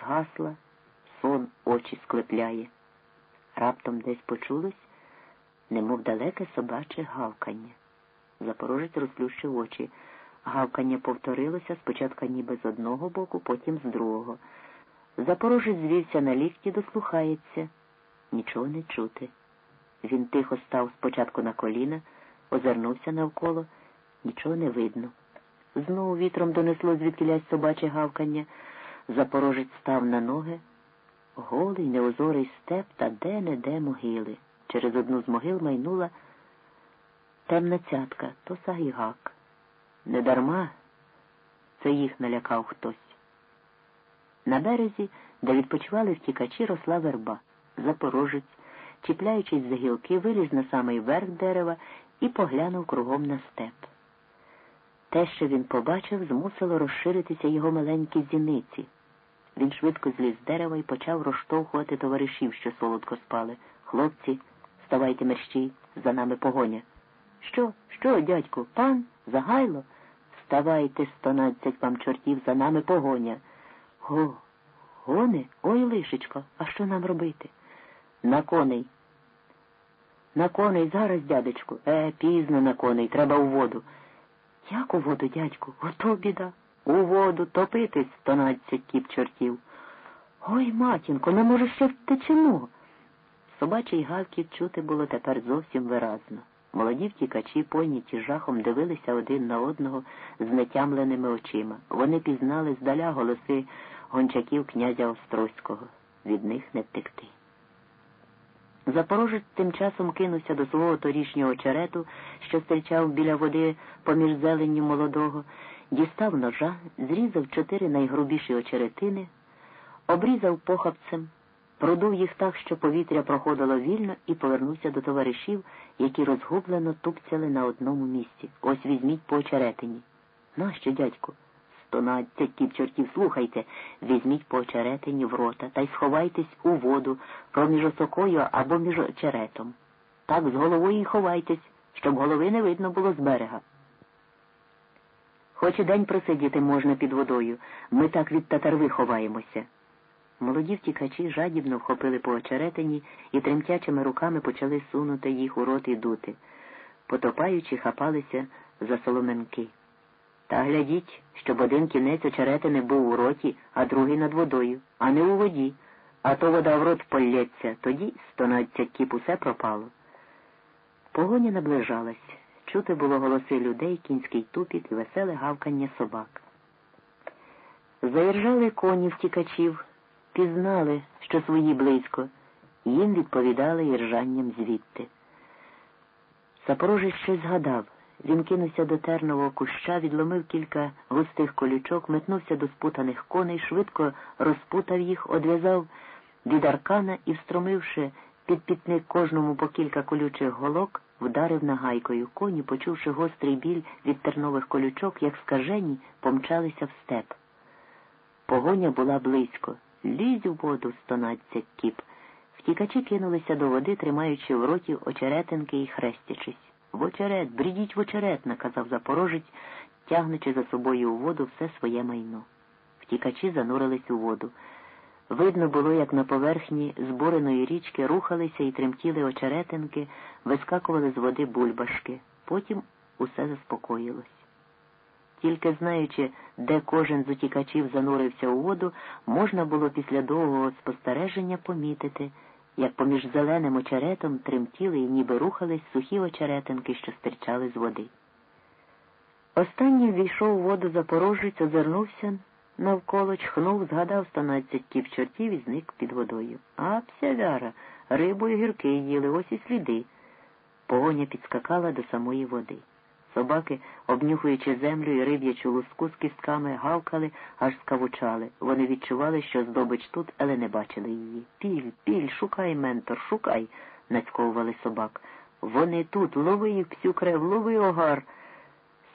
згасла, сон очі склепляє. Раптом десь почулось, немов далеке собаче гавкання. Запорожець розплющив очі. Гавкання повторилося спочатку ніби з одного боку, потім з другого. Запорожець звівся на лікті, дослухається. Нічого не чути. Він тихо став спочатку на коліна, озирнувся навколо, нічого не видно. Знову вітром донесло звідкілясь собаче гавкання. Запорожець став на ноги. Голий, неозорий степ та де-не-де могили. Через одну з могил майнула темна цятка, то сагігак. Недарма це їх налякав хтось. На березі, де відпочивали втікачі, росла верба. Запорожець, чіпляючись за гілки, виліз на самий верх дерева і поглянув кругом на степ. Те, що він побачив, змусило розширитися його маленькі зіниці. Він швидко зліз з дерева і почав розштовхувати товаришів, що солодко спали. Хлопці, ставайте мерщій, за нами погоня. Що, що, дядьку, пан, загайло? Вставайте, стонадцять вам чортів, за нами погоня. Го, гони? Ой, лишечко, а що нам робити? На коней. На коней зараз, дядечку. Е, пізно на коней, треба у воду. Як у воду, дядьку? Ото біда. У воду топитись стонадцять кіп чортів. Ой, матінко, не може ще втечемо. Собачий гавкіт чути було тепер зовсім виразно. Молоді втікачі, пойняті жахом, дивилися один на одного з нетямленими очима. Вони пізнали здаля голоси гончаків князя Острозького. Від них не втекти. Запорожець тим часом кинувся до свого торішнього очерету, що стирчав біля води поміж зеленню молодого, дістав ножа, зрізав чотири найгрубіші очеретини, обрізав похапцем, продув їх так, що повітря проходило вільно, і повернувся до товаришів, які розгублено тупцяли на одному місці. Ось візьміть по очеретині. Нащо, дядьку? Стонадцять кіп чортів, слухайте, візьміть по очеретині в рота та й сховайтесь у воду проміж осокою або між очеретом. Так з головою й ховайтесь, щоб голови не видно було з берега. Хоч і день просидіти можна під водою, ми так від татарви ховаємося. Молоді втікачі жадібно вхопили по очеретині і тремтячими руками почали сунути їх у рот і дути, потопаючи, хапалися за соломенки. Та глядіть, щоб один кінець очеретини був у роті, а другий над водою, а не у воді, а то вода в рот полється, тоді стонадцять кіп усе пропало. Погоня наближалась. Чути було голоси людей, кінський тупіт і веселе гавкання собак. Заіржали коні втікачів, пізнали, що свої близько, їм відповідали іржанням звідти. Запорожець щось згадав. Він кинувся до тернового куща, відломив кілька густих колючок, метнувся до спутаних коней, швидко розпутав їх, одв'язав від аркана і, встромивши під пітник кожному по кілька колючих голок, вдарив нагайкою. Коні, почувши гострий біль від тернових колючок, як скажені, помчалися в степ. Погоня була близько. Лізь у воду, стонадцять кіп. Втікачі кинулися до води, тримаючи в роті очеретинки і хрестячись. В очерет, брідіть в очерет, наказав запорожець, тягнучи за собою у воду все своє майно. Втікачі занурились у воду. Видно було, як на поверхні збуреної річки рухалися і тремтіли очеретинки, вискакували з води бульбашки. Потім усе заспокоїлось. Тільки знаючи, де кожен з утікачів занурився у воду, можна було після довгого спостереження помітити, як поміж зеленим очеретом тремтіли і ніби рухались сухі очеретинки, що стирчали з води. Останній війшов у воду запорожець, озирнувся навколо, чхнув, згадав станадцять кіп чортів і зник під водою. А псявяра, рибу і гірки їли, ось і сліди. Погоня підскакала до самої води. Собаки, обнюхуючи землю і риб'ячу луску з кістками, гавкали, аж скавучали. Вони відчували, що здобич тут, але не бачили її. Піль, піль, шукай, ментор, шукай, нацьковували собак. Вони тут, лови їх всю крев, лови огар.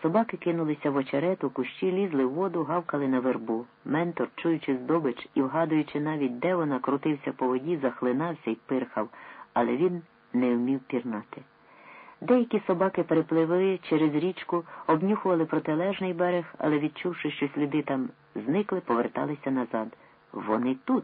Собаки кинулися в очерет, у кущі, лізли в воду, гавкали на вербу. Ментор, чуючи здобич і вгадуючи навіть, де вона, крутився по воді, захлинався і пирхав, але він не вмів пірнати. Деякі собаки перепливли через річку, обнюхували протилежний берег, але, відчувши, що сліди там зникли, поверталися назад. Вони тут,